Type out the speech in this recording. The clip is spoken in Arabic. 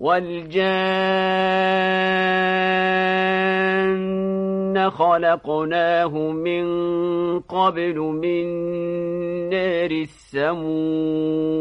والجان خلقناه من قبل من نار السموم.